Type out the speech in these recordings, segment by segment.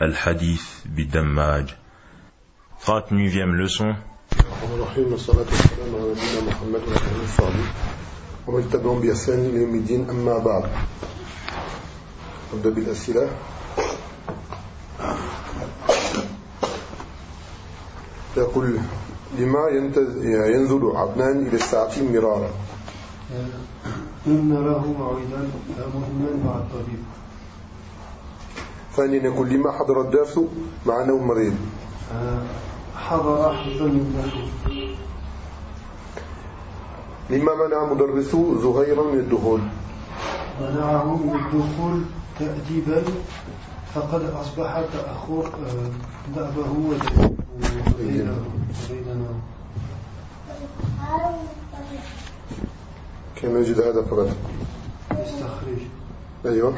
Al-Hadith Bidammaj. 39e leçon. الرحيم والصلاة والسلام على نبينا محمد وعلى آله وصحبه. ومن تبعهم بإحسان إلى يوم الدين أما بعد. نبدأ بالأسئلة. يقول لما ينزل عدنان إلى الساعة مرارا؟ إن نراه موعدا مهما مع الطبيب. ثانيا يقول لما حضر الدرس مع أنه مريض. آه، حضر حفظا له لما منع مدرس زهيرا من الدخول؟ منعه من الدخول تأديبا فقد أصبح تأخر آه، دأبه وبينه وبيننا كما يجد هذا فقط يستخرج. أيوة. آه،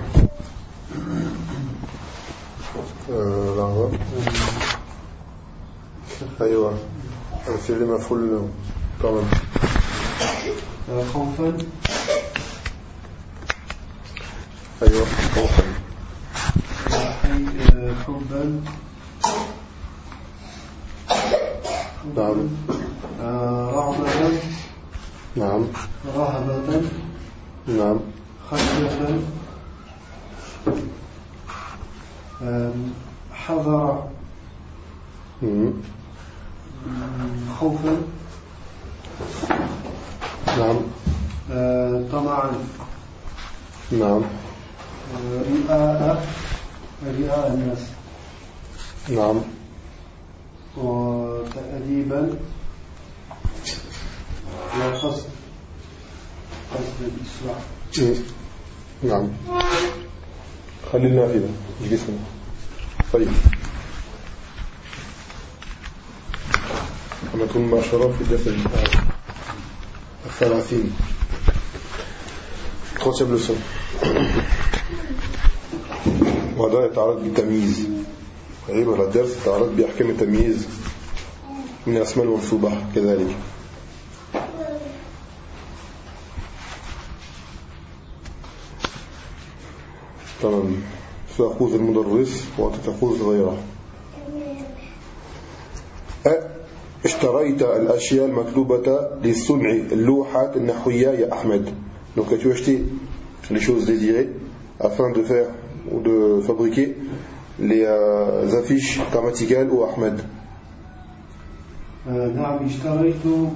لحظة أيوة. الفعل مفعول تمام خوفا. أيوة. آه، حبا نعم. رغبة. نعم. رهبة. نعم. خشية. مم، خوفا. نعم. آه، طمعا. نعم. آه، رئاء. رئاء الناس. نعم. وتأديبا. وقصد قصد مم. نعم. خلينا فيها جلسنا طيب. نكون معشرة في الدرس الثلاثين. troisième leçon وهذا يتعرض بالتمييز. أيضا الدرس يتعرض بأحكام التمييز. من الأسماء المنصوبة كذلك. تمام. سأخوذ المدرس وأنت تأخذ غيره. اشتريت الأشياء المكتوبة لصنع اللوحات النحوية يا أحمد. Donc as-tu acheté les choses désirées afin de faire ou de fabriquer les euh, affiches grammaticales au Ahmed? آه، نعم اشتريت آم،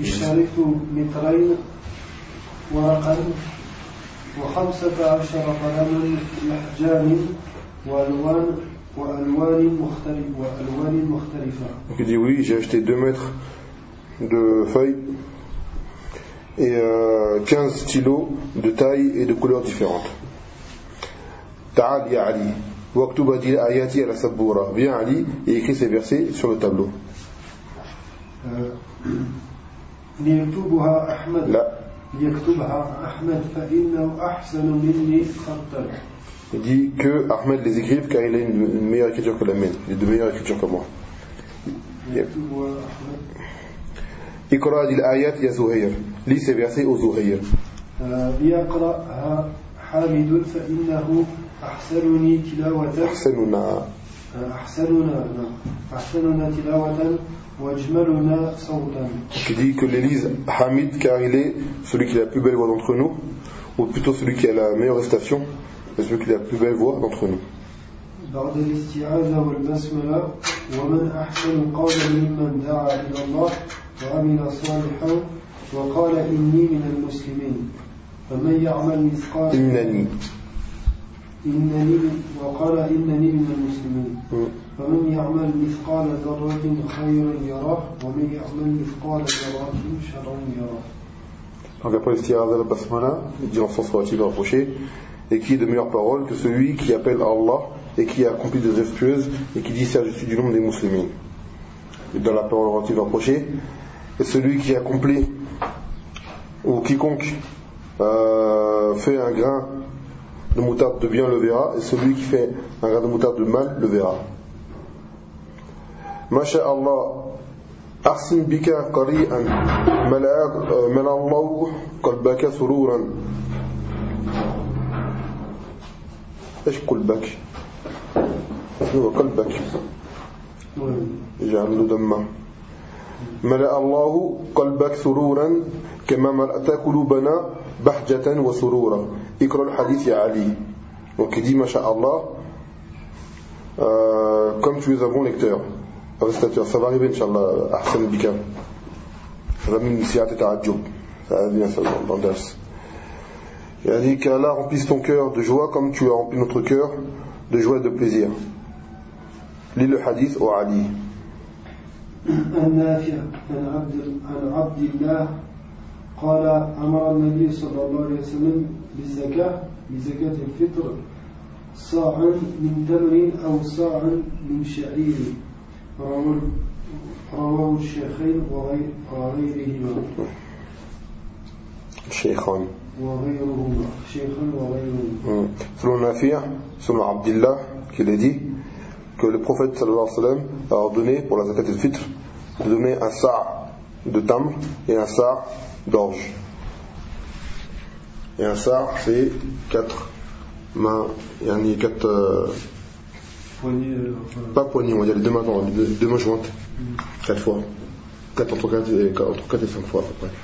اشتريت مترين ورقا. وخمسة عشر قلما لحجان وألوان وألوان مختلف وألوان مختلفة Donc il dit oui, j'ai acheté 2 mètres de feuilles et euh, 15 stylos de taille et de couleurs différentes. Ta'al ya Ali, واكتب هذه الآيات على سبورة. Viens Ali et écris ces versets sur le tableau. آه، ليكتبها أحمد Là, ليكتبها أحمد فإنه أحسن مني خطا il dit que Ahmed les écrive car il a une, une meilleure écriture que la mienne. Il a de meilleure écriture que moi. اقرأ هذه الآيات يا زهير. Lis ces versets au Zuhair. آه، ليقرأها حامد فإنه أحسنني تلاوة أحسننا أحسننا نعم. أحسننا تلاوة وأجملنا صوتا qui dit que l'Élise Hamid car il est celui qui a la plus belle voix d'entre nous, ou plutôt celui qui a la meilleure récitation, et celui qui a la plus belle voix d'entre nous. بعد الاستعاذة والبسملة ومن أحسن قولا ممن دعا إلى الله وعمل صالحا وقال إني من المسلمين فمن يعمل مثقال إنني إنني وقال إنني من المسلمين Mm. فمن يعمل مثقال ذرة خيرا يراه ومن يعمل مثقال ذرة شرا يراه Donc après l'Isti'adha al-Basmala, il dit en sens relatif rapproché, et qui est de meilleure parole que celui qui appelle Allah et qui a accompli des œuvres pieuses et qui dit ça je suis du nombre des musulmans. Et dans la parole relative reprochée, et celui qui accomplit ou quiconque euh, fait un grain de moutarde de bien le verra, et celui qui fait un grain de moutarde de mal le verra. Masha'Allah, أحسن بك قريئا ملا الله قلبك سرورا إيش قلبك هو قلبك يجعل له دمه ملأ الله قلبك سرورا كما ملأت قلوبنا بحجة وسرورا اقرأ الحديث يا علي donc il dit Masha'Allah euh, comme tu es un bon lecteur arrestateur ça va arriver Inch'Allah Ahsan Bika ça va même si ta'adjub ça va bien ça dans le dars il a dit qu'Allah remplisse ton cœur de joie comme tu as rempli notre cœur de joie et de plaisir lis le hadith au Ali النافع عن عبد عن عبد الله قال امر النبي صلى الله عليه وسلم بالزكاه بزكاه الفطر صاعا من تمر او صاعا من شعير رواه الشيخين وغيرهما الشيخان وغيرهما شيخا وغيرهما selon Nafi' selon Abdullah qui l'a dit que le prophète sallallahu alayhi wa sallam a ordonné pour la zakat al-fitr de donner un sa' de tamr et un sa' d'orge. Et un sa' c'est quatre mains, yani quatre. Euh, poignées, euh, pas poignées, on va dire les deux mains, non, deux, deux mains jointes. Mm. Quatre fois. Quatre, entre, quatre et, entre quatre et cinq fois à peu près.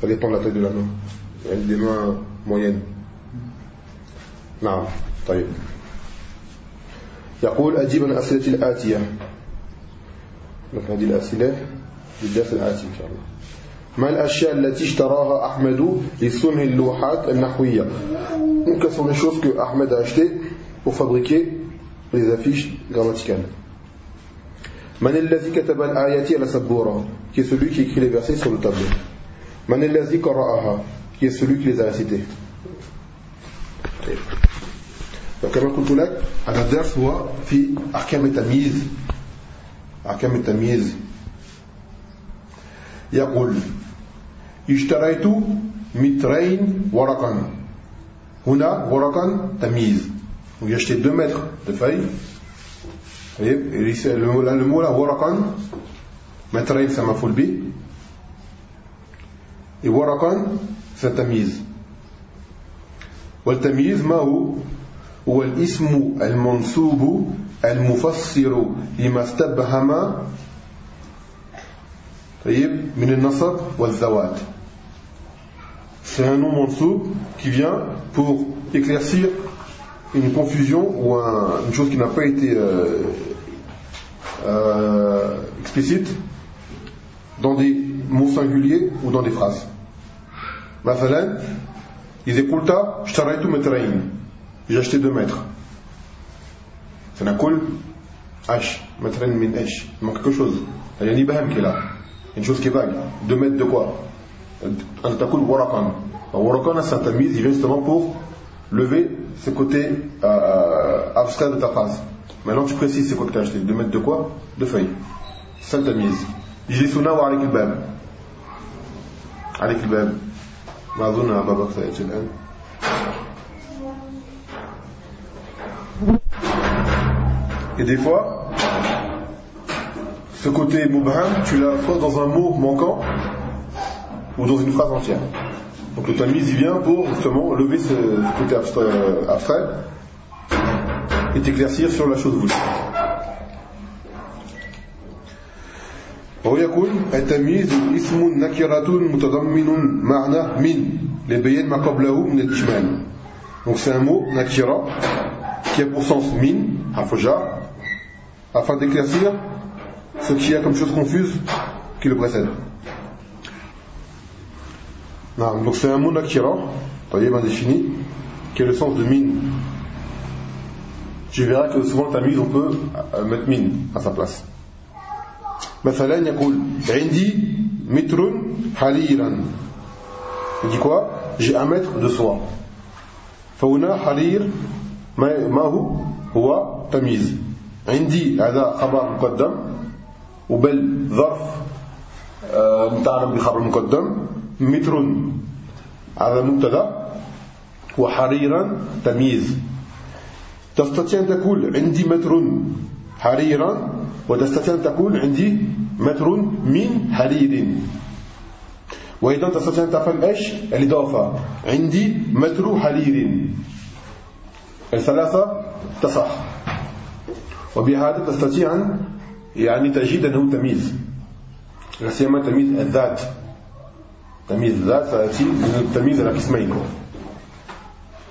Ça dépend de la taille de la main. Il y a des mains moyennes. Non, طيب. يقول أجيب عن الأسئلة الآتية هذه الأسئلة للدرس الآتي إن شاء الله ما الأشياء التي اشتراها أحمد لصنع اللوحات النحوية Quelles sont les choses que Ahmed a achetées pour fabriquer les affiches grammaticales من الذي كتب الآيات على سبورة qui est celui qui écrit les versets sur le tableau من الذي قرأها qui est celui qui les a récités وكما قلت لك هذا الدرس هو في أحكام التمييز أحكام التمييز يقول اشتريت مترين ورقا هنا ورقا تمييز acheté 2 mètres de feuilles. Le mot là, le mot là, ورقا, مترين مفعول به. Et ورقا c'est تمييز. والتمييز ما هو؟ هو الاسم المنصوب المفسر لما استبهم C'est un nom mansoub qui vient pour éclaircir une confusion ou une chose qui n'a pas été euh, euh, explicite dans des mots singuliers ou dans des phrases. Mathalan, Izekulta, Shtaraitu J'ai acheté deux mètres. C'est un cool. H. Metrain min H. Il manque quelque chose. Il y a un ibham qui est là Une chose qui est vague. Deux mètres de quoi Un takul warakan. Warakan, c'est un tamiz, il vient justement pour lever ce côté euh, abstrait de ta phrase. Maintenant, tu précises c'est quoi que tu as acheté. Deux mètres de quoi De feuilles. C'est le tamiz. يجلسون وعليك الباب عليك الباب ما أظن أبا بكر سيأتي الآن Et des fois, ce côté mubham, tu l'as soit dans un mot manquant ou dans une phrase entière. Donc le tamiz, il vient pour justement lever ce, côté abstrait, et t'éclaircir sur la chose voulue. ويكون التمييز اسم نكرة متضمن معنى من لبيان ما قبله من الإجمال donc c'est un mot nakira qui a pour sens min hafoja afin d'éclaircir ce qui a comme chose confuse qui le précède. donc c'est un mot nakira, bien défini, qui a le sens de mine. Tu verras que souvent ta mise on peut euh, mettre mine à sa place. مثلا يقول عندي متر حريرا il dit quoi j'ai un mètre de soie فهنا حرير ما هو هو تمييز عندي هذا خبر مقدم وبل ظرف متعرف بخبر مقدم متر هذا مبتدا وحريرا تمييز. تستطيع أن تقول عندي متر حريرا وتستطيع أن تقول عندي متر من حرير. وإذا تستطيع أن تفهم إيش؟ الإضافة. عندي متر حرير. الثلاثة تصح. وبهذا تستطيع أن يعني تجد أنه تمييز لا سيما تمييز الذات تمييز الذات سيأتي من التمييز على قسمين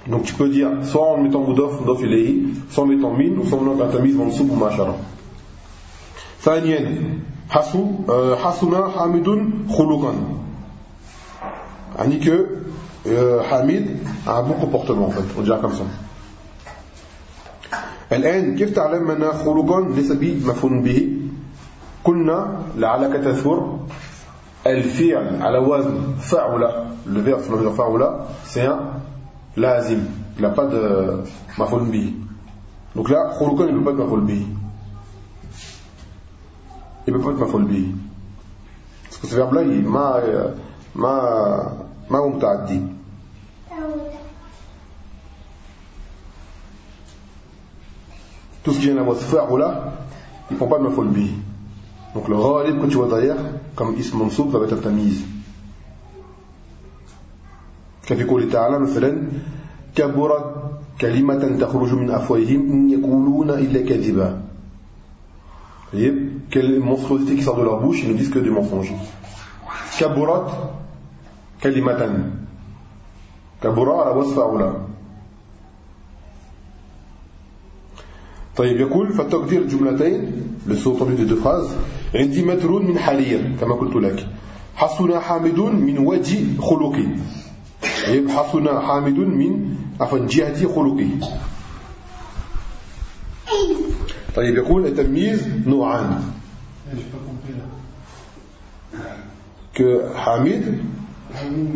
Donc tu peux dire soit en mettant Moudof, Moudof ilayhi, soit en mettant min, ou soit en mettant tamiz, mansoub ou mashara. ثانيا حسن حامد خلقا يعني que euh, Hamid a un bon comportement en fait, on dirait comme ça. الآن كيف تعلم أن خلقا ليس مفهوم به. كنا لعلك تثور الفعل على وزن فعلة الفعل في الوزن فعلة سيان لازم لا بد مفهوم به. دونك لا خروجان لا بد مفهوم به. Il peut pas être ma folle parce que ce verbe là il m'a tout ce qui vient de la voix fa'ula il ne prend pas de maf'ul bihi donc le ghalib que tu vois derrière comme ism mansoub ça va être tamiz كفي قوله تعالى مثلا كبرت كلمة تخرج من أفواههم إن يقولون إلا كذبا voyez, quelle monstruosité qui sort de leur bouche, ils ne disent que des mensonges. Kaburat kalimatan. Kabura ala wasfa ula. طيب يقول فالتقدير جملتين للصوت des deux phrases عندي متر من حلير كما قلت لك. حسن حامد من وجه خلقي طيب حسن حامد من عفوا جهة خلقه. طيب يقول التمييز نوعان. que Hamid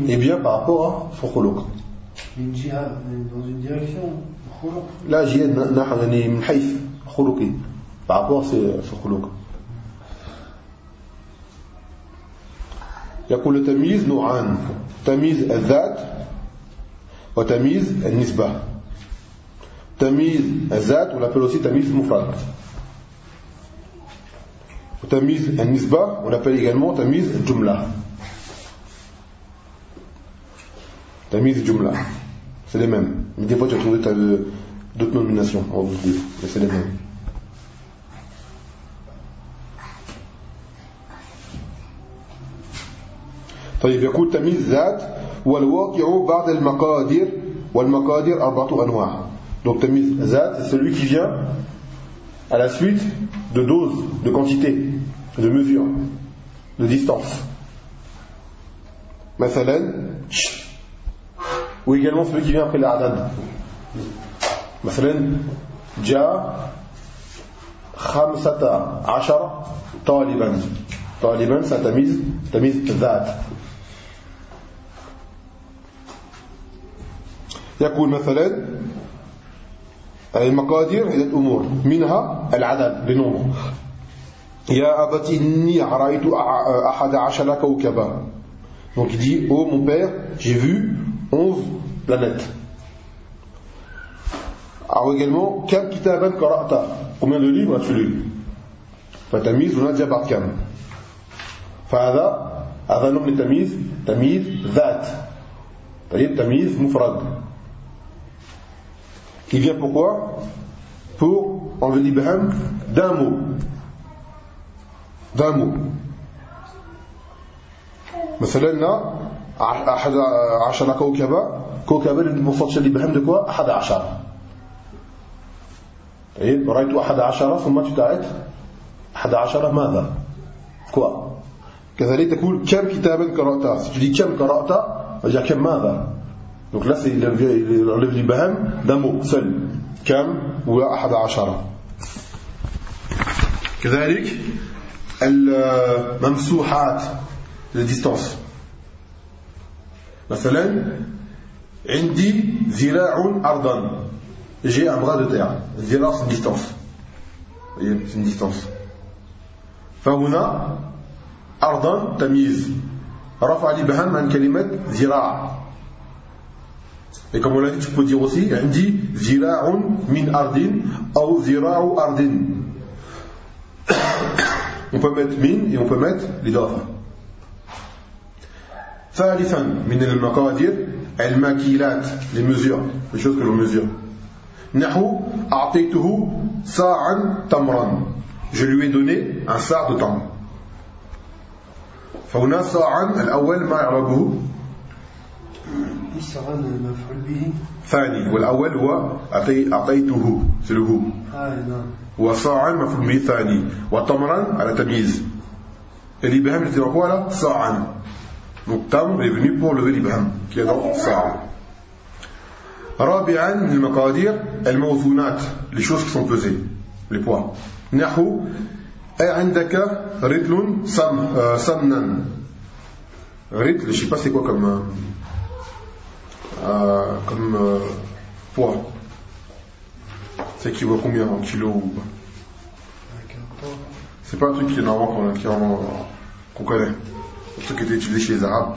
est bien par rapport à son khuluq. Une jihad, dans une direction, khuluq. لا جهاد نحن يعني من حيث خلقي par son khuluq. يقول التمييز نوعان. تمييز الذات وتمييز النسبة. تمييز الذات on l'appelle تمييز مفرد وتمييز النسبة on l'appelle également تمييز الجملة. تمييز الجملة. C'est les mêmes. mais des fois tu vas trouver d'autres nominations en d'autres livres mais c'est les mêmes طيب يقول تمييز ذات والواقع بعد المقادير والمقادير أربعة أنواع donc تمييز ذات c'est celui qui vient à la suite de doses, de quantité, de mesure, de distance. مثلا Ou également celui qui vient après l'adad. مثلا جاء خمسة عشر طالبا. طالبا ستميز تميز ذات يقول مثلا المقادير عدة أمور منها العدد بنومه. يا أبت إني رأيت أحد عشر كوكبا. Donc il dit oh mon père j'ai vu 11 planètes alors également كم كتابا قرأت combien de livres as-tu lu فتمييز هنا جاء بعد كم فهذا هذا نوع من التمييز تمييز ذات طيب تمييز مفرد Il vient pourquoi Pour enlever l'Ibrahim d'un mot. D'un mot. مثلا هنا أحد عشر كوكبا كوكبا المفصل de quoi أحد عشر. طيب رأيت أحد عشر ثم تتعد أحد عشر ماذا؟ quoi كذلك تقول كم كتابا قرأت؟ si tu dis كم قرأت؟ dire كم ماذا؟ Donc là, c'est il enlève l'ibham d'un mot seul. Kam. كذلك الممسوحات les distances. مثلا عندي ذراع أرضا j'ai un bras de. Zira, c'est une distance. Voyez, c'est. فهنا أرضا تمييز رفع الإبهام عن كلمة ذراع Et comme on l'a dit, tu peux dire aussi, عندي ذراع من أرض أو ذراع أرض. On peut mettre min et on peut mettre l'idafah. ثالثا من المقادير المكيلات les mesures les choses que l'on mesure. نحو أعطيته ساعا تمرا. Je lui ai donné un sac de tamr فهنا ساعا الأول ما يعربه. ساعا به. ثاني والأول هو أعطيته هو آه نعم. وصاعا مفعول به ثاني. وتمرا على تمييز. اللي تبقى على صاعا Donc Tam est venu pour lever l'Ibham, qui est dans Sa'a. رابعا من المقادير الموزونات les choses qui sont pesées les poids نحو أي عندك رتل سم سمنا رتل je sais pas c'est quoi comme euh, comme euh, poids c'est qui vaut combien en kilo ou c'est pas un truc qui est normalement qu'on qu'on connaît ce qui était utilisé chez les Arabes.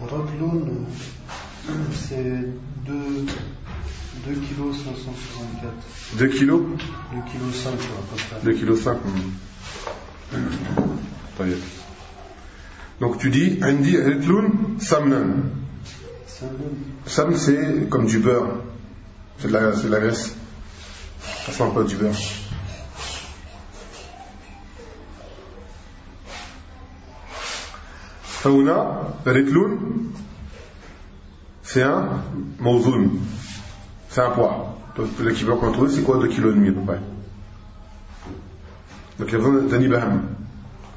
Ragloun, c'est 2 kg 564. 2 kg 2 kg 5 à peu près. 2 kg 5. Donc tu dis, Indi Ritloun Samnan. Sam c'est comme du beurre. C'est de, la, de la graisse. Ça sent pas du beurre. Fauna, Retloun, c'est un mauzoun. C'est un poids. L'équivalent qu'on a trouvé, c'est quoi 2,5 kg à peu près? Donc il y a besoin d'un ibaham.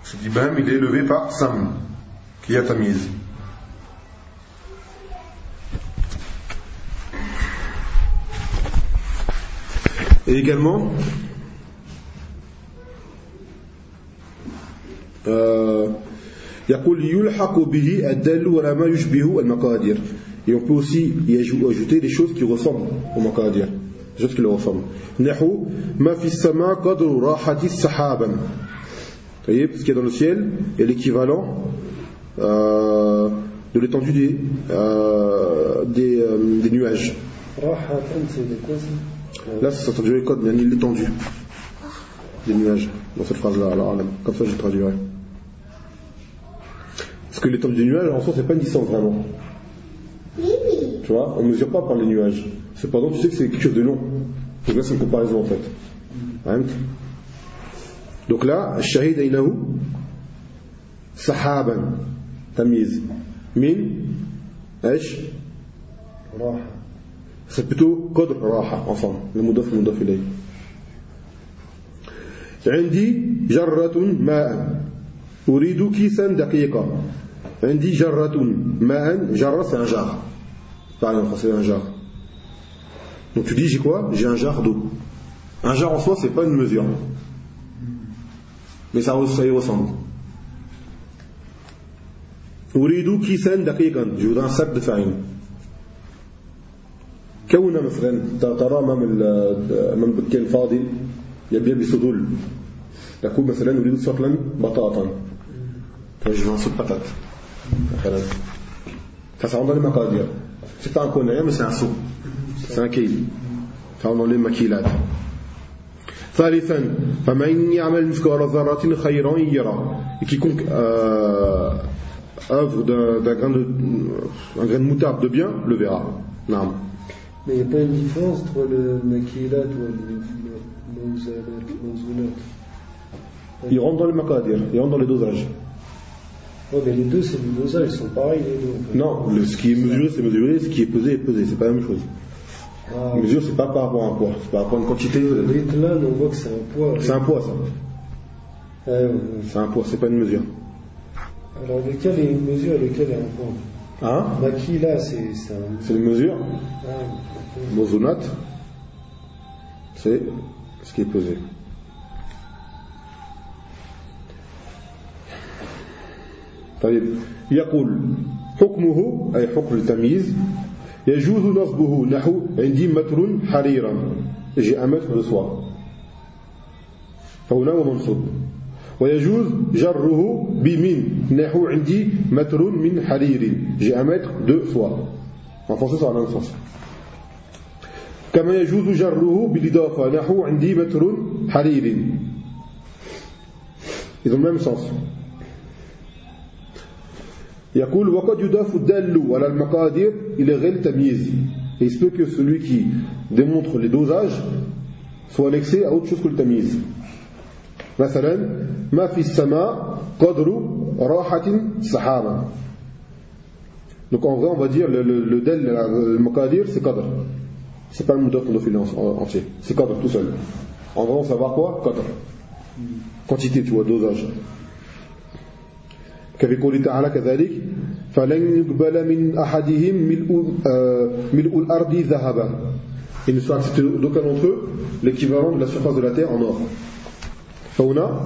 Cet ibaham, il est élevé par Sam, qui a tamise. Et également, euh, يقول يلحق به الدل ولا ما يشبه المقادير et on peut aussi y ajouter des choses qui ressemblent au maqadir des choses qui le ressemblent نحو ما في السماء قدر راحة السحابا vous voyez ce qu'il y a dans le ciel est l'équivalent euh, de l'étendue des, euh, des, euh, des nuages là ça traduit l'étendue des nuages dans cette phrase là alors comme ça je traduirai parce que l'étendue des nuages, en soi, c'est pas une distance vraiment. Tu vois, on ne mesure pas par les nuages. Cependant, tu sais que c'est quelque chose de long. Donc là, c'est une comparaison en fait. Hein? Donc là, shahid ainahu sahaban tamiz min ايش c'est plutôt qadr raha ensemble le mudaf le mudaf ilayh عندي جرة ماء أريد كيسا دقيقا عندي جرة ماء جرة c'est un jar pareil en français un jar donc tu dis j'ai quoi j'ai un jar d'eau un jar en soi c'est pas une mesure mais ça, ça y ressemble أريد كيسا دقيقا je voudrais un sac de farine كون مثلا ترى امام امام الدكان الفاضي يبيع بسدول تقول مثلا أريد سقلا بطاطا je veux un مثلا تسعون لمقادير تقطع كل يوم سعسو سنكيل لي مكيلات ثالثا فمن يعمل مثقال ذرة خيرا يرى quiconque euh, œuvre d'un grain de un grain de moutarde de bien le verra Non. Mais il n'y a pas une différence entre le maquillat ou le mouzounat Il rentre dans le maquillat, il rentre dans les dosages. Ouais, mais les deux, c'est du dosage, ils sont pareils les deux. Non, le, ce qui est mesuré, c'est mesuré, ce qui est pesé est pesé, c'est pas la même chose. Ah, mesure, c'est pas par rapport à un poids, c'est par rapport à une quantité. Là, on voit que c'est un poids. C'est un poids, ça. Ah, ouais, c'est un poids, c'est pas une mesure. Alors, lequel est une mesure et lequel est un poids? Hein? Qui là, c'est un. C'est une mesure. Ah, Mozonat, c'est ce qui est pesé. طيب يقول حكمه أي حكم التمييز يجوز نصبه نحو عندي متر حريرا. جاء متر سوا فهنا ومنصوب ويجوز جره بمن نحو عندي متر من حرير. جاء متر دو سوا منفصص على انفصص كما يجوز جره بالإضافة نحو عندي متر حرير. إذا ما sens يقول وقد يضاف الدال على المقادير إلى غير التمييز Et il se peut que celui qui démontre les dosages soit annexé à autre chose que le tamiz. مثلا ما في السماء قدر راحة سحابة Donc en vrai on va dire le, le, le del, le maqadir c'est qadr. C'est pas le moudaf qu'on doit filer entier. C'est qadr tout seul. En vrai on va savoir quoi Qadr. Quantité tu vois, dosage. كبقوله تعالى كذلك فلن يقبل من أحدهم ملء, ملء الأرض ذهبا Il ne sera accepté d'aucun d'entre eux l'équivalent de la surface de la terre en or. فهنا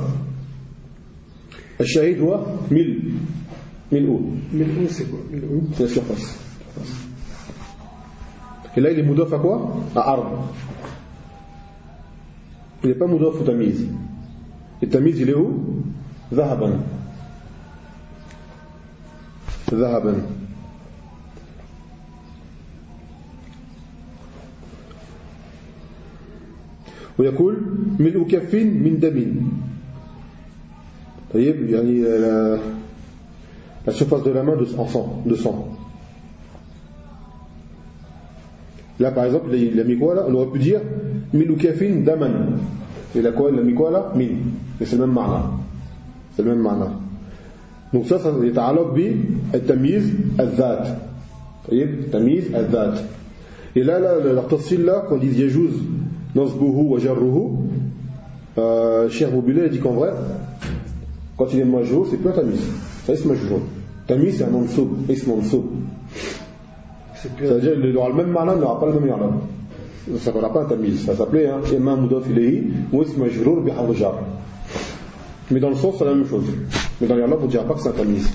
الشهيد هو ملء ملء ملء c'est quoi ملء c'est la surface. Et là il est moudaf à quoi À arbre. Il n'est pas moudaf au tamiz. Et tamiz il est où ذهبا ذهبا ويقول ملء كف من دم طيب يعني la, la surface de la main de, en sang, de sang. Là par exemple, il a mis quoi là On aurait pu dire milu kafin daman. Il a quoi Il a mis quoi là Min. Mais c'est le même marna. C'est le même marna. Ça يتعلق بالتمييز الذات طيب تمييز الذات et là, là التفصيل là quand ils disent يجوز نصبه وجره euh, Cheikh Boubila a dit qu'en vrai quand il est majhul c'est plus un tamiz ça c'est majhul tamiz c'est un mansoub ism mansoub c'est-à-dire il aura le même malin il n'aura pas le même yarlab ça s'appellera pas un tamiz ça s'appelait hein, imam mudaf ilayhi ou ism majhul bi jar mais dans le sens c'est la même chose mais dans les langues on ne dira pas que c'est un tamiz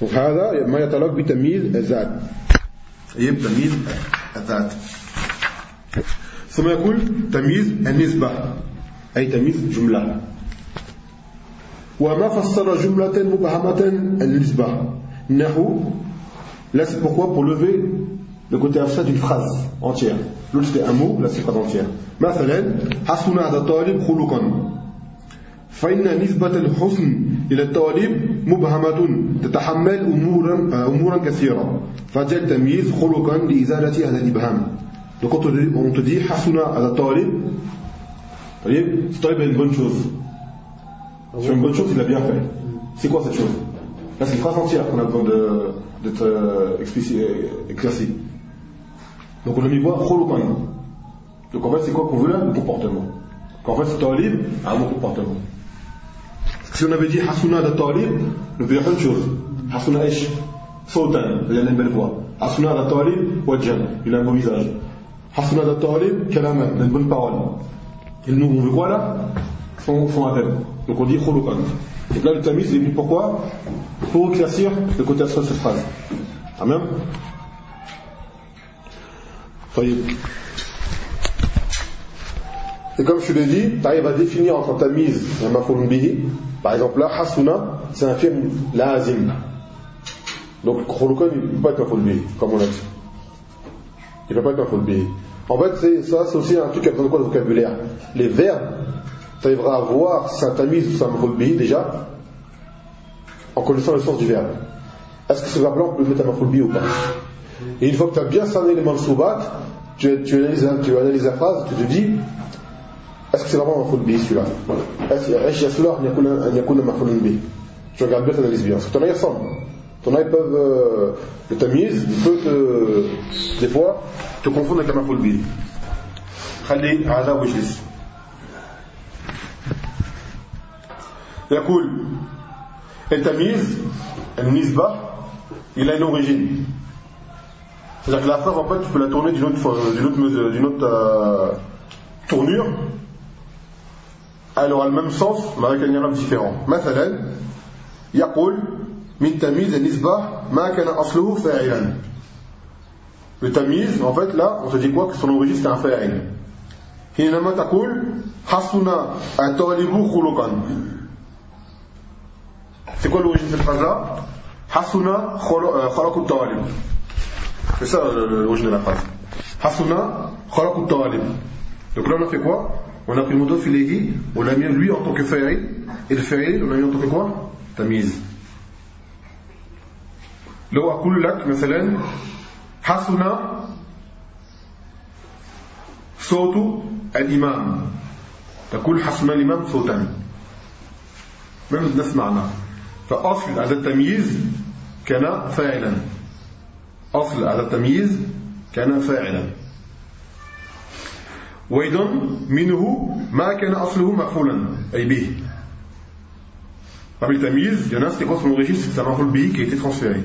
donc هذا ما يتعلق بتمييز الذات يب تمييز الذات ثم يقول تمييز النسبة أي تمييز جملة وما فسر جملة مبهمة النسبة نحو là c'est pourquoi pour lever le côté abstrait d'une phrase entière l'autre c'était un mot là c'est phrase entière مثلا حسن هذا الطالب خلقا فإن نسبة الحسن إلى الطالب مبهمة تتحمل أمورا, أمورا كثيرة فجاء التمييز خلقا لإزالة هذا الإبهام Donc quand on te dit Hasuna à talib, voyez, ce talib a une bonne chose. Sur une bonne chose, il a bien fait. C'est quoi cette chose Là, c'est une phrase entière qu'on a besoin d'être éclairci. Donc on a mis quoi Khuluqan. Donc en fait, c'est quoi qu'on veut là Le comportement. Qu'en fait, ce talib a un bon comportement. Si on avait dit Hasuna de Talib, dire plein de choses. Hasuna Esh, Sautan, il a une belle voix. Hasuna de Talib, Wajjan, il a un beau visage. Hasuna de Talib, Kalaman, il a une bonne parole. Et nous, on veut quoi là Font, font appel. Donc on dit Khulukan. Donc là, le tamis, il est venu pourquoi Pour éclaircir le côté astral de cette phrase. Amen Et comme je te l'ai dit, tu arrives à définir entre ta mise et. Par exemple, là, hasuna, c'est un film lazim. Donc, khulukan, il ne peut pas être mafoun bihi, comme on a dit. Il ne peut pas être mafoun bihi. En fait, ça, c'est aussi un truc qui a besoin de quoi le vocabulaire? Les verbes, tu arriveras à voir si c'est un tamiz ou c'est un déjà, en connaissant le sens du verbe. Est-ce que ce verbe-là, on peut le mettre à mafoun bihi ou pas? Et une fois que tu as bien cerné les mansoubat, tu, tu, tu analyses la phrase, tu te dis, est-ce que c'est vraiment un maful bi celui-là Est-ce qu'il y a celui-là Il y a un maful bi Tu regardes bien, tu analyses bien. Parce que ton œil ressemble. Ton œil peut, euh, le tamiz, il peut te, des fois, te confondre avec un maful bi. خلي هذا واجلس يقول التمييز النسبة il a une origine c'est-à-dire que la phrase en fait tu peux la tourner d'une autre, d'une autre, d'une autre euh, tournure aura le même sens mais avec un irab différent مثلا يقول من تمييز النسبة ما كان أصله فاعلا Le tamiz, en fait, là, on te dit quoi Que son origine, c'est un fa'il. حينما تقول حسن الطالب خلقا C'est quoi l'origine de cette phrase-là Hasuna khalaqut tawalib. C'est ça l'origine de la phrase. Hasuna khalaqut tawalib. Donc là on a fait quoi On a pris le mot filehi, on l'a mis lui en tant que fa'il, et le fa'il on l'a mis en tant que quoi? Tamiz. لو أقول لك مثلا حسن صوت الإمام تقول حسن الإمام صوتا même نفس معنى فأصل هذا التمييز كان فاعلا أصل هذا التمييز كان فاعلا وأيضا منه ما كان أصله مفعولا أي به Parmi le tamiz, il y en a, c'est quoi son origine C'est un maful bihi qui a été transféré.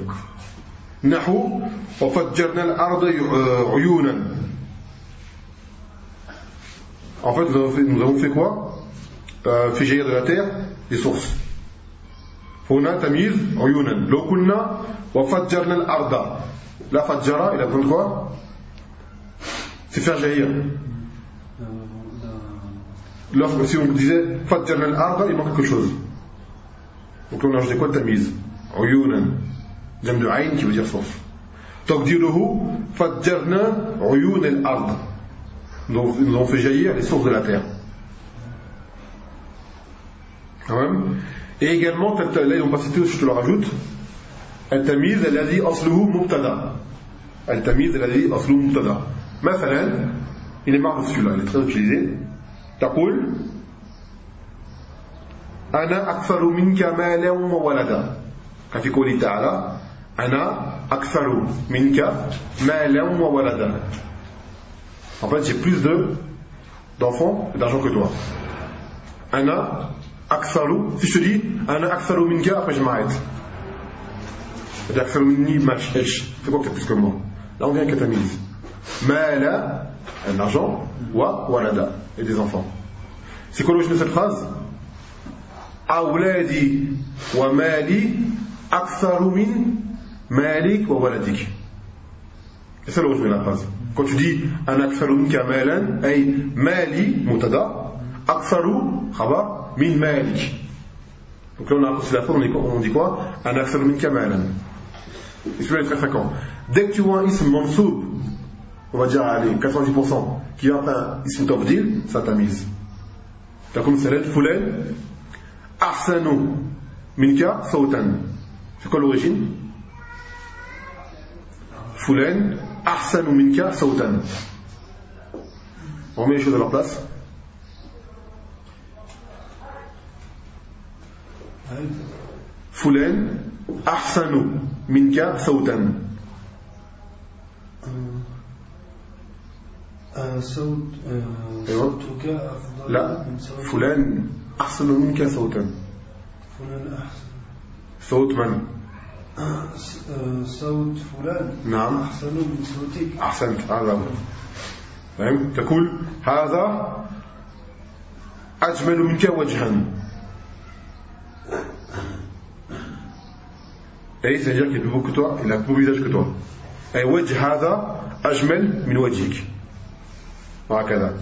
نحو وفجرنا الأرض عيونا En fait, nous avons fait, nous avons fait quoi euh, Fait jaillir de la terre des sources. هنا تمييز عيونا لو قلنا وفجرنا الأرض لا فجر a besoin de quoi C'est faire jaillir. lorsque, si on disait Arda, il manque quelque chose. Donc on a ajouté quoi Tamiz Uyunan. Jam de Ayn qui veut dire sauf. Taqdiruhu Fajjalna Uyun al Arda. Donc nous avons fait jaillir les sources de la terre. Quand même. Et également, là ils n'ont pas cité, je te le rajoute. Al-Tamiz, elle a dit Asluhu Mubtada. Al-Tamiz, elle a dit Asluhu Mubtada. Mathalan, il est marre de celui-là, il est très utilisé. تقول أنا أكثر منك مالا وولدا كفي قوله تعالى أنا أكثر منك مالا وولدا En fait, j'ai plus de d'enfants et d'argent que toi. Ana aksaru. Si je te dis Ana aksaru minka, après je m'arrête. C'est-à-dire aksaru minni machesh. C'est quoi que tu as plus que moi Là, on vient avec tamiz. Mala, un argent, wa walada, et des enfants. C'est quoi de cette phrase? Awladi wa mali aksaru min malik wa waladik. C'est ça l'origine de la phrase. Quand tu dis un akfaru minka malan, ay mali mutada, akfaru khabar min malik. Donc là on a raccourci la forme, on dit quoi? Un akfaru minka. Et celui-là est très fréquent. Dès que tu vois un ism mansoub, on va dire allez, 90%, qui a un ism tabdil, ça tamise. T'as comme c'est fulan, ahsanu minka sautan. C'est quoi l'origine Fulan, ahsanu minka sautan. On met les choses à leur place. فلان أحسن منك صوتا صوت صوتك أفضل لا من صوت فلان أحسن منك صوتا فلان أحسن صوت من؟ آه، آه، صوت فلان نعم. أحسن من صوتك أحسنت هذا هو فاهم؟ تقول هذا أجمل منك وجها أي c'est-à-dire qu'il est plus beau que toi, il a plus beau visage que toi. أي وجه هذا أجمل من وجهك. وهكذا.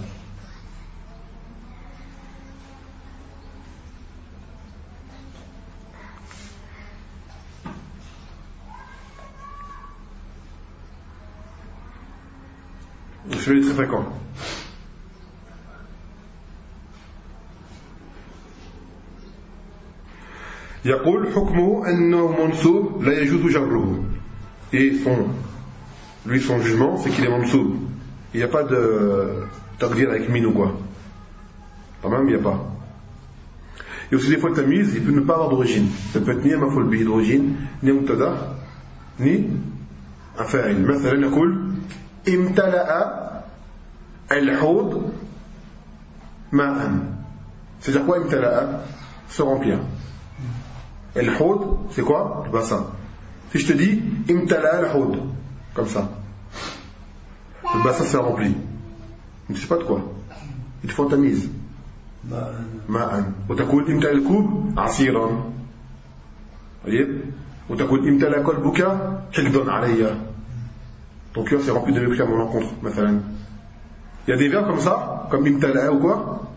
Celui-là est très fréquent. يقول حكمه أنه منصوب لا يجوز جره et son lui son jugement c'est qu'il est mansoub il n'y a pas de taqdir avec min ou quoi quand même il n'y a pas et aussi des fois le tamiz il peut ne pas avoir d'origine ça peut être ni un maful bihi d'origine ni un mutada ni un fa'il مثلا نقول امتلأ الحوض ماء c'est-à-dire quoi امتلأ se remplir Et le haud, c'est quoi Le bassin. Si je te dis imtala al haud, comme ça, le bassin s'est rempli. Tu ne sais pas de quoi. Il te faut ta mise. ماء ماء وتقول امتلأ الكوب عصيرا طيب وتقول امتلأ قلبك حقدا علي ton cœur s'est rempli de mépris à mon encontre, mathalan. Il y a des verbes comme ça, comme imtala'a ou quoi,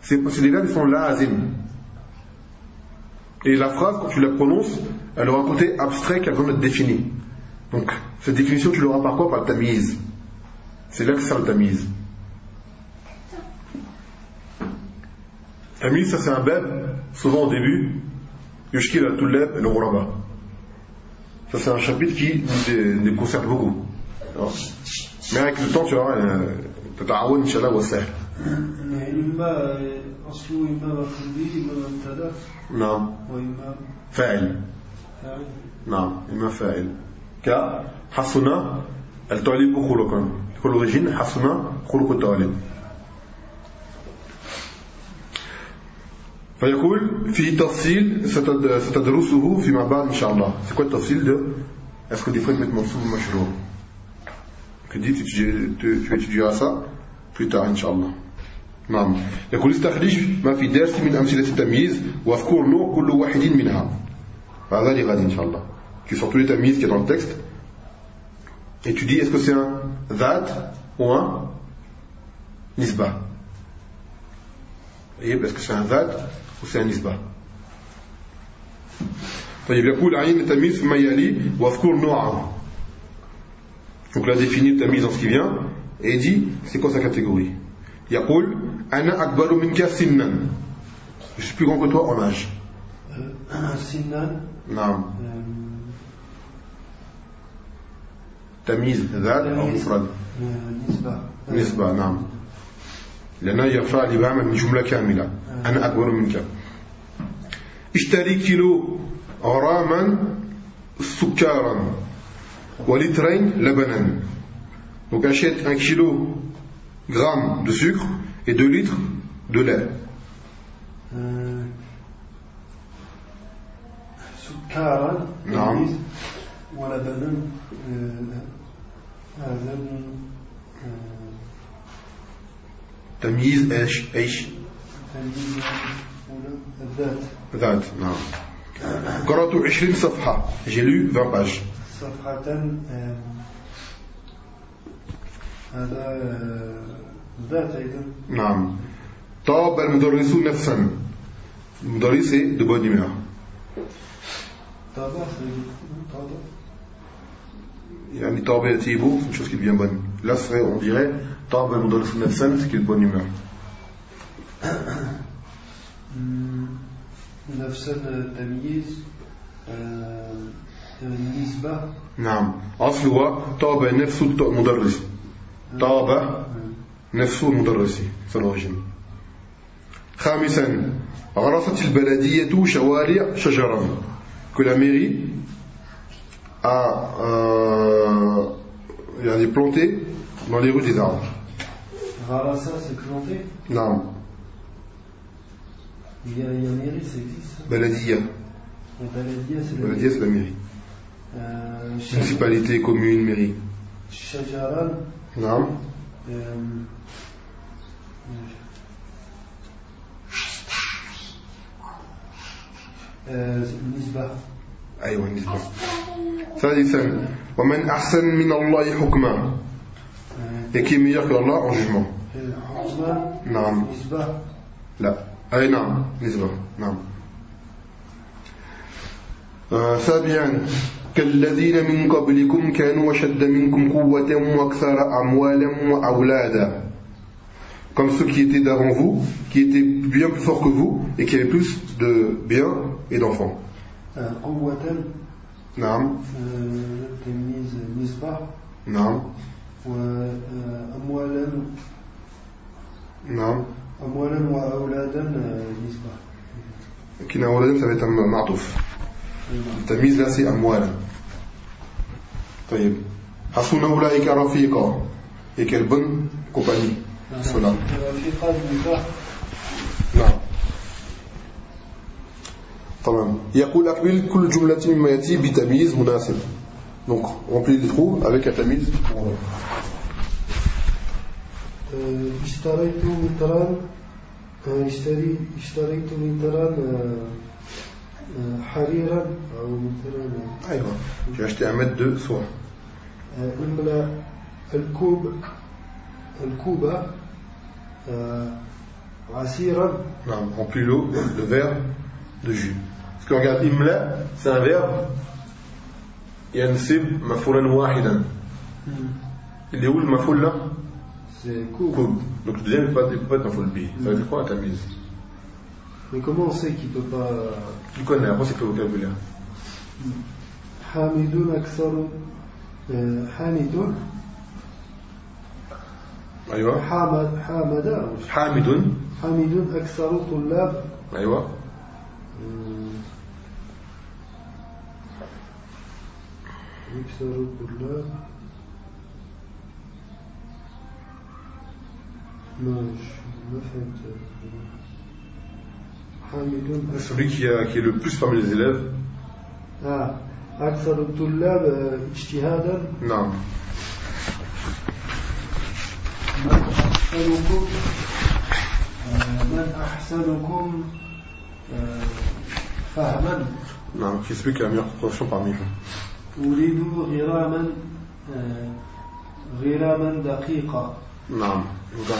c'est des verbes qui sont lazim. Et la phrase, quand tu la prononces, elle aura un côté abstrait qui a besoin d'être défini. Donc, cette définition, tu l'auras par quoi Par ta mise. C'est là que sert le tamiz. Tamiz, ça c'est un bab, souvent au début, Yushkil al-Tullab et le Ça c'est un chapitre qui nous concerne beaucoup. Mais avec le temps, tu vois, تتعاون إن شاء الله وسهل. إما أصله إما مفعول إما مبتدأ نعم وإما فاعل فاعل نعم إما فاعل كحسنا التعليم خلقا كل l'origine حسنا خلق التعليم فيقول في تفصيل ستدرسه فيما بعد إن شاء الله. C'est quoi le tafsil de est-ce que des fois ils mettent منصوب مشروع que dit tu, tu, tu étudieras ça plus tard إن شاء الله. نعم. يقول استخرج ما في درس من أمثلة التمييز واذكر نوع كل واحد منها. هذا لغد إن شاء الله. Qui sont tous les tamiz qui est dans le texte et tu dis est-ce que c'est un ذات ou un nisba et est-ce que c'est un ذات ou c'est un nisba طيب يقول عين التمييز فيما يلي واذكر نوعه donc la définit le tamiz dans ce qui vient et il dit c'est quoi sa catégorie يقول أنا أكبر منك سنا je suis plus grand que toi en âge سنا نعم تمييز ذات أو مفرد نسبة نسبة نعم لأنه يرفع لبعمل من جملة كاملة أنا أكبر منك اشتري كيلو غراما سكرا ولترين لبنا Donc achète un kilo gramme de sucre et 2 litres de lait. سكارا نعم. ولبنا هذا تمييز إيش؟ إيش؟ الذات. ذات نعم. قرأت 20 صفحة. J'ai lu 20 pages. صفحة هذا ذات أيضا. نعم. طاب المدرسون نفسا. المدرس de bonne humeur. طابع طابع يعني طاب يتيبو c'est une chose qui devient bonne. Là ce serait on dirait طاب المدرسون نفسا c'est qu'il est de bonne humeur. نفس التمييز آه، النسبة نعم أصله طاب نفس المدرس طاب نفس المدرس الأوريجين خامسا غرست البلدية شوارع شجرا que la mairie à, euh, il y a des plantés dans les rues des arbres. Rarassa, c'est planté? Non. Il y a, une mairie, ça existe Baladia. Baladia, c'est la, Baladia, c'est la mairie. Euh, Municipalité, commune, mairie. Shajaran Non. Euh. euh أيوة النسبة ثالثا ومن أحسن من الله حكما آه، et qui est meilleur que Allah en jugement حكمة نعم نسبة لا أي نعم نسبة نعم آه سابعا كالذين من قبلكم كانوا أشد منكم قوة وأكثر أموالا وأولادا comme ceux qui étaient d'avant vous, qui étaient bien plus forts que vous et qui avaient plus de biens et d'enfants. قوة نعم. آه، تمييز مصباح نعم. وأموالا نعم. أموالا وأولادا آه، مصباح كنا أولادا ثابتا معطوف. نعم. التمييز لا سي أموالا. طيب. حسون أولئك رفيقا. يكربن كوباني. نعم. cela. تمام يقول أكمل كل جملة مما يأتي بتمييز مناسب donc remplis les trous avec un تمييز آه، اشتريت مترا آه، اشتري اشتريت مترا آه، آه، حريرا أو مترا أيوة j'ai acheté un mètre de soie إملا الكوب الكوبة عسيرا Non, remplit l'eau, le verre de jus. Que regarde, imla, c'est un verbe ينسب مفعولا واحدا. Il est où le mafoul là C'est. Koub. Donc le deuxième ne peut pas, il être mafoul bi. Ça veut dire quoi tamise Mais comment on sait qu'il peut pas. Tu connais, après c'est que le vocabulaire. أكثر آه، حامد أيوة حامد حامد حامد أكثر طلاب أيوة آه، أكثر طلاب ما ما فهمت حامد أكثر Celui qui, a- qui est le plus parmi les élèves آه أكثر الطلاب آه، اجتهادا Non. من أحسنكم آه، من أحسنكم آه، فهما Non, qui est celui qui a la meilleure compréhension parmi vous أريد غراما غراما دقيقة نعم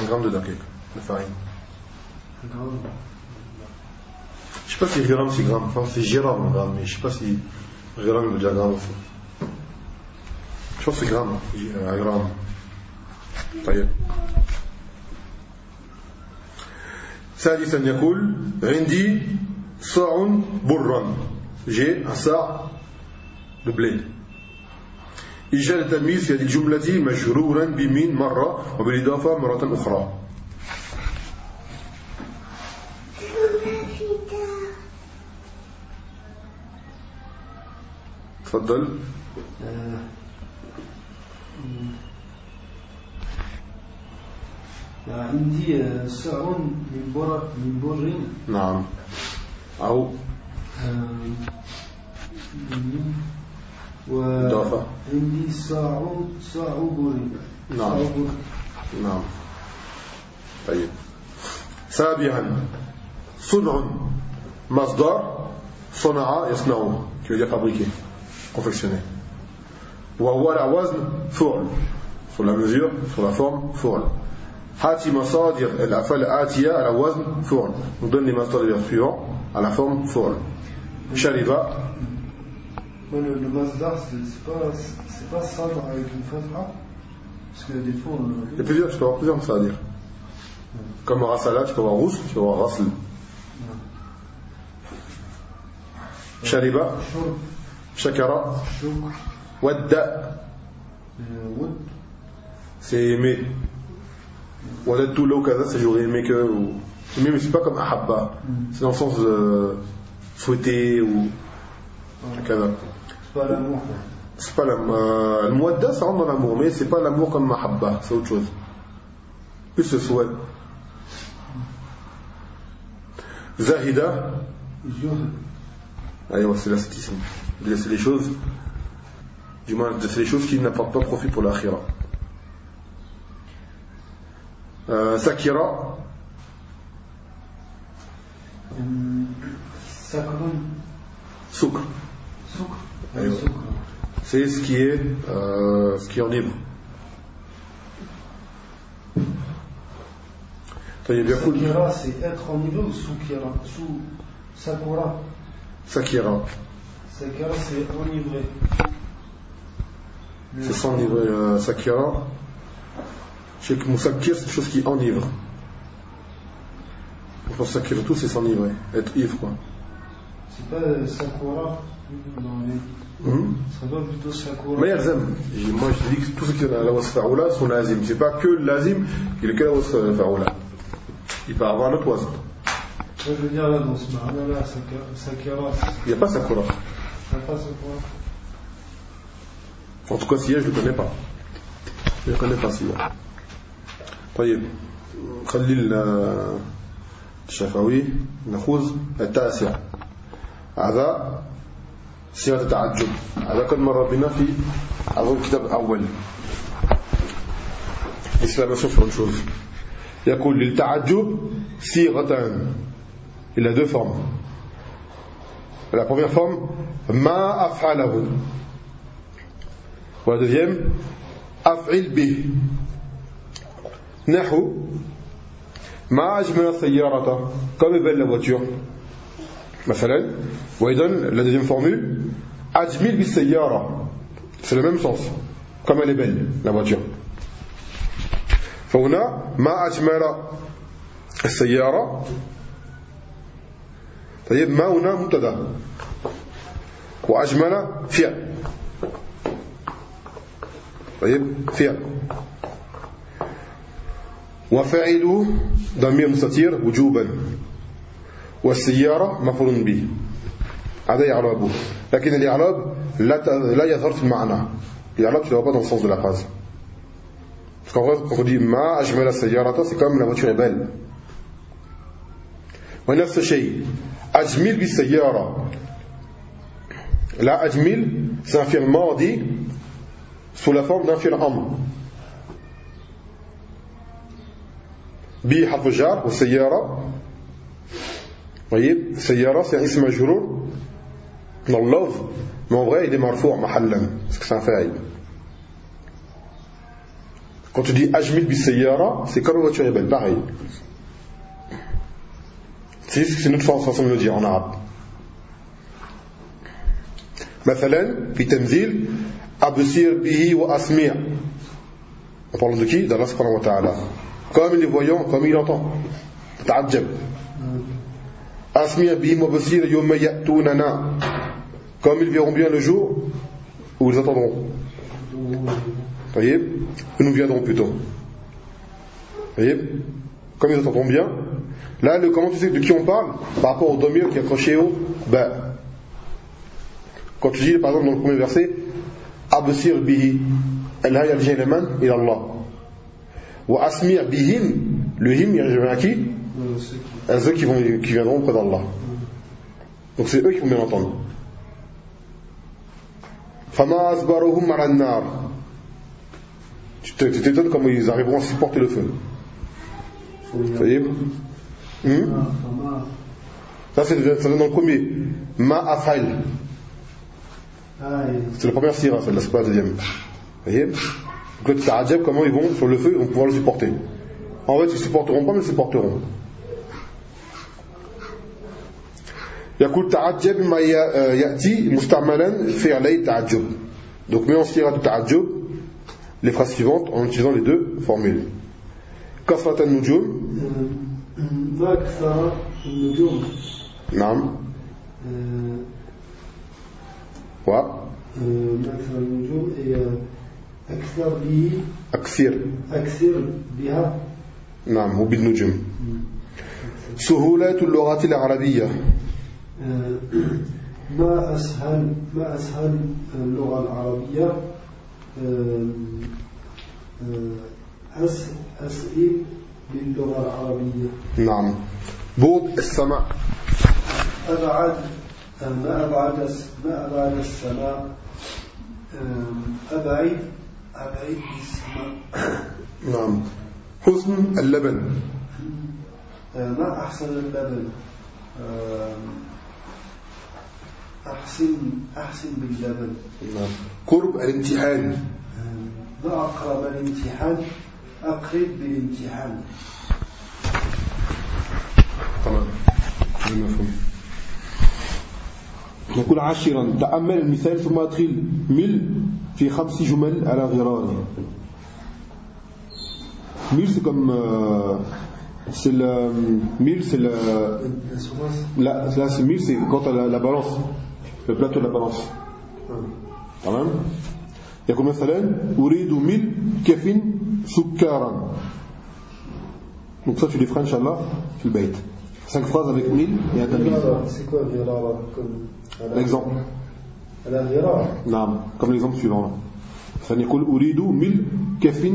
غرام دقيقة نفعين Je sais pas si Gérard c'est Gérard, enfin c'est Gérard mon Gérard, mais je sais pas si Gérard me dit Gérard. Je pense que c'est gram, un gram. Ça dit, ça n'y a يقول Rindi, صاع برا J'ai un sac blé إيجاد التمييز في هذه الجملة مجرورا بمين مرة وبالإضافة مرة أخرى. تفضل. آه، آه، عندي آه، ساع من بر من بر نعم. أو. وعندي ساع ساع بر نعم. نعم. طيب. سابعا. صنع مصدر صنع يصنع qui veut dire fabriquer confectionner وهو على وزن فعل. sur la mesure sur la forme فعل. هاتي مصادر الأفعال الآتية على وزن فعل. nous donne les مصادر suivants à la forme فعل. شرب. Le, le c'est pas, c'est pas sadr avec une fatha. Parce que des fois. On... Il y a plusieurs, tu peux avoir plusieurs ça à dire. Comme rasala, tu peux avoir rousse, tu peux avoir rasl. Ouais. Shariba, Shakara, Wadda. Euh, Wad. C'est aimer. Wadattu law kaza, c'est j'aurais aimé que. Ou... Aimer, mais c'est pas comme ahabba. Hmm. C'est dans le sens de euh, ou. Ouais c'est pas l'amour. c'est pas la euh, le muadda ça rentre dans l'amour mais c'est pas l'amour comme mahabba c'est autre chose plus ce souhait zahida. Aïe, c'est l'ascétisme. C'est les choses, du moins, c'est les choses qui n'apportent pas profit pour l'akhira. Euh, Sakira, Hum, Sakrun. souk, c'est ce qui est euh, ce qui est en hébreu. Sakira, c'est être en hébreu ou soukira Sou Sakura Sakira. Sakira, c'est enivré. C'est s'enivrer, euh, Sakira. Cheikh Moussakir, c'est quelque chose qui enivre. Pour Sakira, tout, c'est s'enivrer. Être ivre, quoi. C'est pas euh, Sakura dans les. Mhm. Ça doit plutôt Sakura. ما يلزم يجي- moi je dis que tout ce qui est la wasf fa'ula sont lazim c'est pas que le lazim qui est que la wasf fa'ula il peut avoir un autre wasf Moi, je veux dire là, dans ce marna-là, Sakira, Sakira, c'est il n'y a pas sakura ça pas Sakura. en tout cas si je ne le connais pas je ne le connais pas si طيب خلي ال- الشفوي نخوض التاسع هذا صيغة التعجب. هذا قد مر بنا في أظن الكتاب الأول. إسلام سوف نشوف يقول للتعجب صيغة إلى دو فورم لا بروفير فورم ما أفعله. ولا أفعل به. نحو ما أجمل السيارة كم يبل la مثلا وإذا la deuxième bis sayyara c'est le même sens comme elle est فهنا ما أجمل السيارة. طيب ما هنا مبتدا؟ وأجمل فعل طيب فعل وفاعله ضمير مستتير وجوبا. والسيارة مفعول به. هذا إعرابه لكن الإعراب لا لا يظهر في المعنى. الإعراب qu'en vrai quand on dit ما أجمل السيارة la voiture est belle ونفس الشيء. أجمل بالسيارة. لا أجمل. c'est un fi'l ماضي sous la forme d'un fi'l amr به حرف جار والسيارة. طيب سيارة mais en vrai il est marfour mahallan parce que c'est un fa'il quand tu dis ajmil bis sayyara c'est comme une voiture est belle pareil c'est c'est une autre façon de le dire en arabe مثلا في تنزيل أبصير به وأسمع on parle de qui d'Allah subhanahu wa ta'ala comme il est voyant comme il entend تعجب Asmi bihim basir yawma ya'tunana. Comme ils verront bien le jour où ils attendront. Voyez Nous viendrons plutôt. Voyez Comme ils attendront bien. Là, le, comment tu sais de qui on parle? Par rapport au domir qui est accroché au ba. Quand tu dis, par exemple, dans le premier verset, Absir bihi, Allah man ila Allah. Wa asmi bihim, le him, il revient à qui? À ceux qui, vont, qui viendront auprès d'Allah. Donc c'est eux qui vont bien entendre. Fama asbaruhum nar. Tu t'étonnes comment ils arriveront à supporter le feu. Vous voyez hmm? Ça c'est dans le premier. Ma afal. C'est la première sira, celle-là, c'est pas la deuxième. Vous voyez Donc là tu comment ils vont sur le feu, ils vont pouvoir le supporter. En fait, ils ne supporteront pas, mais ils supporteront. يقول تعجب ما يأتي مستعملا فعلي تعجب. Donc mais on tirera du تعجب. Les phrases suivantes en utilisant les deux formules. كثرة النجوم. ما أكثر النجوم نعم. و ما أكثر. النجوم هي أكثر به أكثر أكثر بها نعم وبالنجوم. سهولة اللغة العربية. ما أسهل ما أسهل اللغة العربية؟ أسئل باللغة العربية. نعم. بود السماء. أبعد ما أبعد ما أبعد السماء؟ أبعد أبعد السماء. نعم. حسن اللبن. ما أحسن اللبن؟ أحسن أحسن باللبن نعم. قرب الامتحان. ما أقرب الامتحان أقرب بالامتحان. تمام. مفهوم. نقول عاشرا تأمل المثال ثم أدخل. مل في خمس جمل على غرار. مل c'est comme euh, c'est le mille c'est le là c'est mille c'est quand la, la balance le plateau de la balance تمام يقول مثلا أريد مل كف سكارا donc ça tu les feras Inch'Allah في البيت cinq phrases avec mille et un tamis c'est quoi غرارة comme l'exemple على غرار نعم comme l'exemple suivant là فنقول أريد مل كف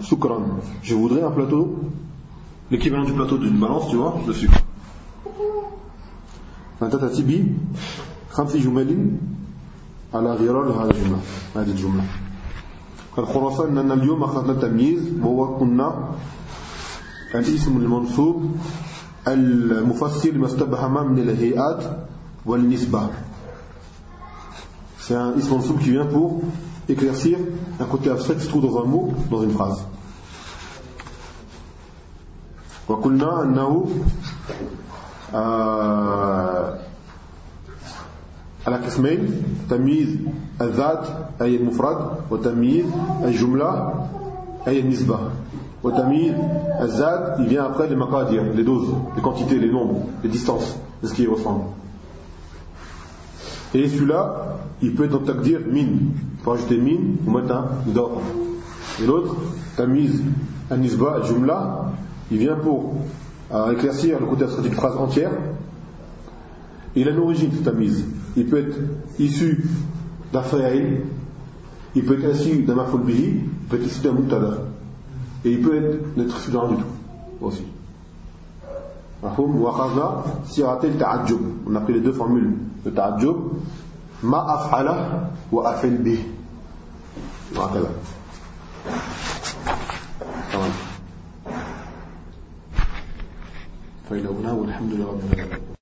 سكرا je voudrais un plateau l'équivalent du plateau d'une balance tu vois de sucre فأنت تأتي ب خمس جمل على غرار هذه الجملة هذه الجملة الخلاصة أننا اليوم أخذنا التمييز وهو كنا الاسم المنصوب المفسر لما استبهم من الهيئات والنسبة c'est un ism mansoub qui vient pour éclaircir un côté abstrait qui se trouve dans un mot, dans une phrase. وقلنا أنه على قسمين تمييز الذات أي المفرد وتمييز الجملة أي النسبة وتمييز الذات il vient après les maqadir, les doses, les quantités, les nombres, les distances de ce qui ressemble. Et celui-là, il peut être dans takdir min. Il faut ajouter min ou mettre un d'or. Et l'autre, tamiz, un nisba, jumla, il vient pour euh, éclaircir le côté abstrait phrase entière. Et il a une origine, ce tamiz. Il peut être issu d'un fa'il, il peut être issu d'un maful bihi, il peut être issu d'un mutada. Et il peut être n'être issu d'un du tout aussi. On a pris les deux formules de ta'adjub. Ma af'ala wa af'il bih. وهكذا تمام فإلى هنا والحمد لله رب العالمين